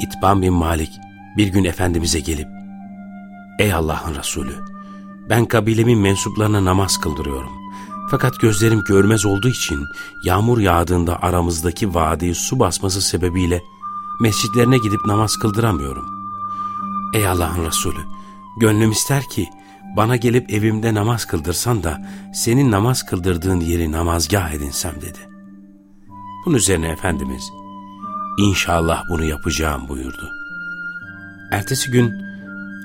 İtban bin Malik bir gün Efendimiz'e gelip Ey Allah'ın Resulü ben kabilemin mensuplarına namaz kıldırıyorum. Fakat gözlerim görmez olduğu için yağmur yağdığında aramızdaki vadiyi su basması sebebiyle mescitlerine gidip namaz kıldıramıyorum. Ey Allah'ın Resulü gönlüm ister ki bana gelip evimde namaz kıldırsan da senin namaz kıldırdığın yeri namazgah edinsem dedi. Bunun üzerine Efendimiz İnşallah bunu yapacağım buyurdu. Ertesi gün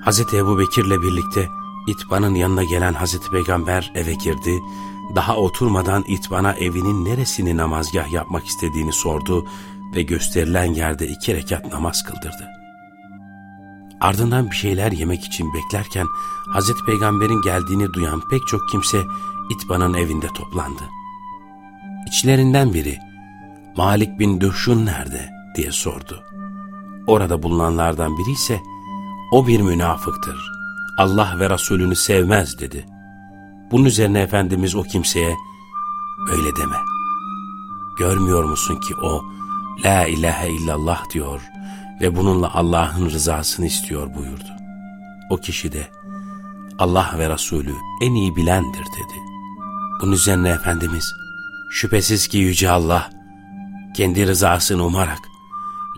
Hazreti Ebu Bekir'le birlikte İtban'ın yanına gelen Hazreti Peygamber eve girdi. Daha oturmadan İtban'a evinin neresini namazgah yapmak istediğini sordu ve gösterilen yerde iki rekat namaz kıldırdı. Ardından bir şeyler yemek için beklerken Hazreti Peygamber'in geldiğini duyan pek çok kimse İtban'ın evinde toplandı. İçlerinden biri Malik bin Döşün nerede diye sordu. Orada bulunanlardan biri ise o bir münafıktır. Allah ve Resulünü sevmez dedi. Bunun üzerine Efendimiz o kimseye öyle deme. Görmüyor musun ki o La ilahe illallah diyor ve bununla Allah'ın rızasını istiyor buyurdu. O kişi de Allah ve Resulü en iyi bilendir dedi. Bunun üzerine Efendimiz şüphesiz ki Yüce Allah kendi rızasını umarak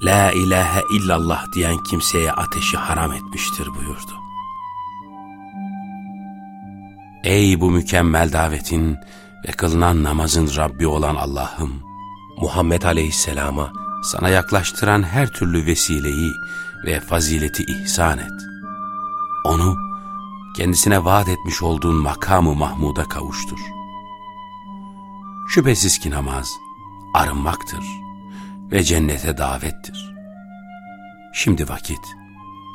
La ilahe illallah diyen kimseye ateşi haram etmiştir buyurdu. Ey bu mükemmel davetin ve kılınan namazın Rabbi olan Allah'ım! Muhammed Aleyhisselam'a sana yaklaştıran her türlü vesileyi ve fazileti ihsan et. Onu kendisine vaat etmiş olduğun makamı Mahmud'a kavuştur. Şüphesiz ki namaz arınmaktır ve cennete davettir. Şimdi vakit,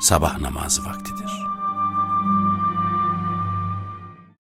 sabah namazı vaktidir.''